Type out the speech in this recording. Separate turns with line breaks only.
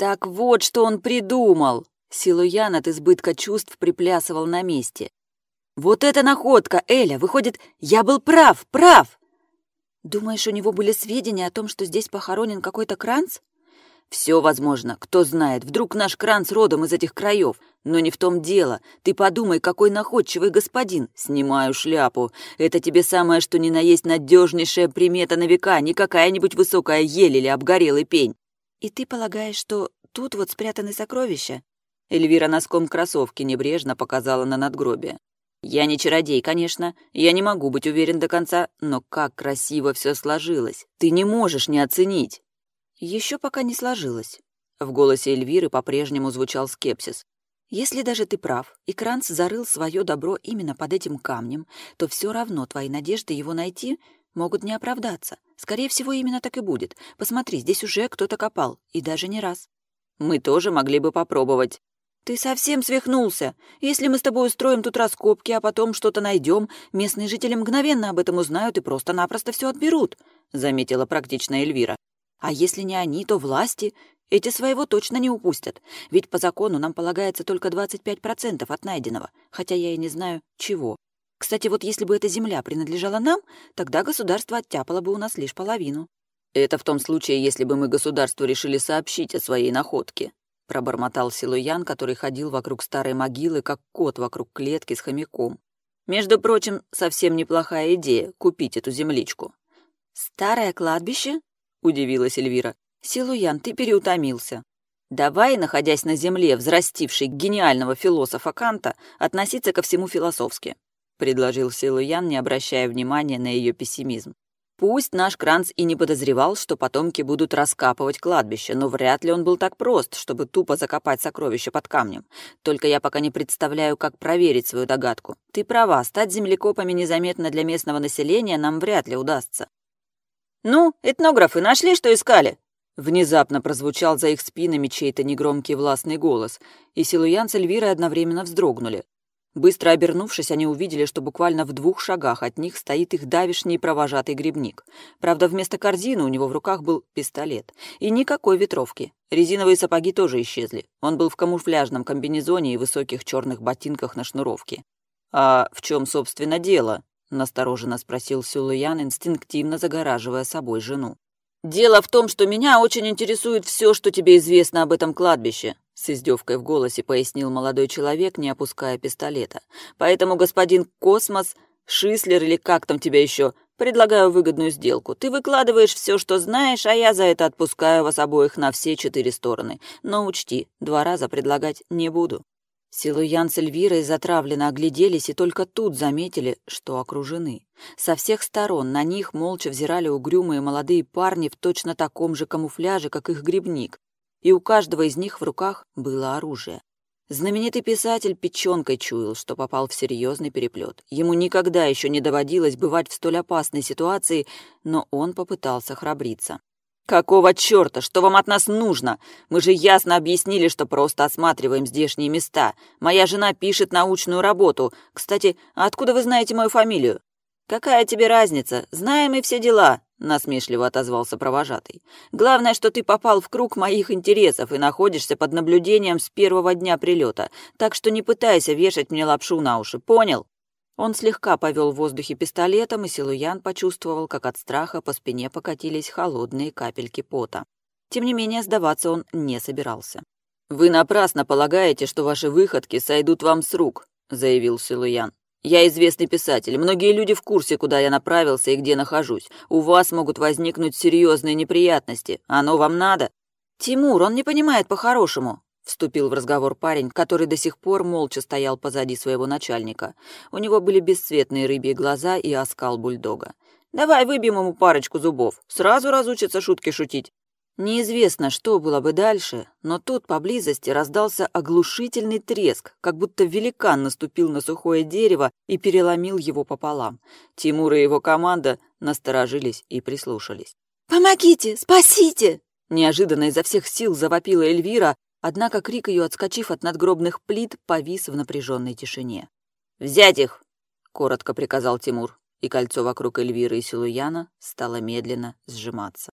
Так вот, что он придумал. Силуян от избытка чувств приплясывал на месте. Вот это находка, Эля! Выходит, я был прав, прав! Думаешь, у него были сведения о том, что здесь похоронен какой-то Кранц? Все возможно, кто знает, вдруг наш Кранц родом из этих краев. Но не в том дело. Ты подумай, какой находчивый господин. Снимаю шляпу. Это тебе самое, что ни на есть надежнейшая примета на века, не какая-нибудь высокая ель или обгорелый пень. И ты полагаешь, что тут вот спрятаны сокровища? Эльвира носком кроссовки небрежно показала на надгробие. Я не чародей, конечно, я не могу быть уверен до конца, но как красиво все сложилось. Ты не можешь не оценить. Еще пока не сложилось. В голосе Эльвиры по-прежнему звучал скепсис. Если даже ты прав, и Кранц зарыл свое добро именно под этим камнем, то все равно твои надежды его найти могут не оправдаться. Скорее всего, именно так и будет. Посмотри, здесь уже кто-то копал, и даже не раз. Мы тоже могли бы попробовать. Ты совсем свихнулся. Если мы с тобой устроим тут раскопки, а потом что-то найдем, местные жители мгновенно об этом узнают и просто-напросто все отберут, заметила практичная Эльвира. А если не они, то власти. Эти своего точно не упустят. Ведь по закону нам полагается только 25% от найденного, хотя я и не знаю, чего. Кстати, вот если бы эта земля принадлежала нам, тогда государство оттяпало бы у нас лишь половину. Это в том случае, если бы мы государству решили сообщить о своей находке, пробормотал Силуян, который ходил вокруг старой могилы, как кот вокруг клетки с хомяком. Между прочим, совсем неплохая идея — купить эту земличку. «Старое кладбище?» — удивилась Эльвира. «Силуян, ты переутомился. Давай, находясь на земле, взрастившей гениального философа Канта, относиться ко всему философски», — предложил Силуян, не обращая внимания на ее пессимизм. Пусть наш Кранц и не подозревал, что потомки будут раскапывать кладбище, но вряд ли он был так прост, чтобы тупо закопать сокровища под камнем. Только я пока не представляю, как проверить свою догадку. Ты права, стать землекопами незаметно для местного населения нам вряд ли удастся. «Ну, этнографы нашли, что искали?» Внезапно прозвучал за их спинами чей-то негромкий властный голос, и Силуян с Эльвирой одновременно вздрогнули. Быстро обернувшись, они увидели, что буквально в двух шагах от них стоит их давишний провожатый грибник. Правда, вместо корзины у него в руках был пистолет. И никакой ветровки. Резиновые сапоги тоже исчезли. Он был в камуфляжном комбинезоне и высоких черных ботинках на шнуровке. «А в чем, собственно, дело?» — настороженно спросил Сюлуян, инстинктивно загораживая собой жену. «Дело в том, что меня очень интересует все, что тебе известно об этом кладбище», с издевкой в голосе пояснил молодой человек, не опуская пистолета. «Поэтому, господин Космос, Шислер или как там тебя еще, предлагаю выгодную сделку. Ты выкладываешь все, что знаешь, а я за это отпускаю вас обоих на все четыре стороны. Но учти, два раза предлагать не буду». Силуян с Эльвирой затравленно огляделись и только тут заметили, что окружены. Со всех сторон на них молча взирали угрюмые молодые парни в точно таком же камуфляже, как их грибник, и у каждого из них в руках было оружие. Знаменитый писатель печенкой чуял, что попал в серьезный переплет. Ему никогда еще не доводилось бывать в столь опасной ситуации, но он попытался храбриться. «Какого черта? Что вам от нас нужно? Мы же ясно объяснили, что просто осматриваем здешние места. Моя жена пишет научную работу. Кстати, откуда вы знаете мою фамилию?» «Какая тебе разница? Знаем и все дела», — насмешливо отозвался провожатый. «Главное, что ты попал в круг моих интересов и находишься под наблюдением с первого дня прилета, так что не пытайся вешать мне лапшу на уши, понял?» Он слегка повел в воздухе пистолетом, и Силуян почувствовал, как от страха по спине покатились холодные капельки пота. Тем не менее, сдаваться он не собирался. «Вы напрасно полагаете, что ваши выходки сойдут вам с рук», — заявил Силуян. «Я известный писатель. Многие люди в курсе, куда я направился и где нахожусь. У вас могут возникнуть серьезные неприятности. Оно вам надо?» «Тимур, он не понимает по-хорошему», Вступил в разговор парень, который до сих пор молча стоял позади своего начальника. У него были бесцветные рыбьи глаза и оскал бульдога. «Давай выбьем ему парочку зубов. Сразу разучится шутки шутить». Неизвестно, что было бы дальше, но тут поблизости раздался оглушительный треск, как будто великан наступил на сухое дерево и переломил его пополам. Тимур и его команда насторожились и прислушались.
«Помогите! Спасите!»
Неожиданно изо всех сил завопила Эльвира, Однако крик ее, отскочив от надгробных плит, повис в напряженной тишине. «Взять их!» — коротко приказал Тимур, и кольцо вокруг Эльвиры и Силуяна стало медленно сжиматься.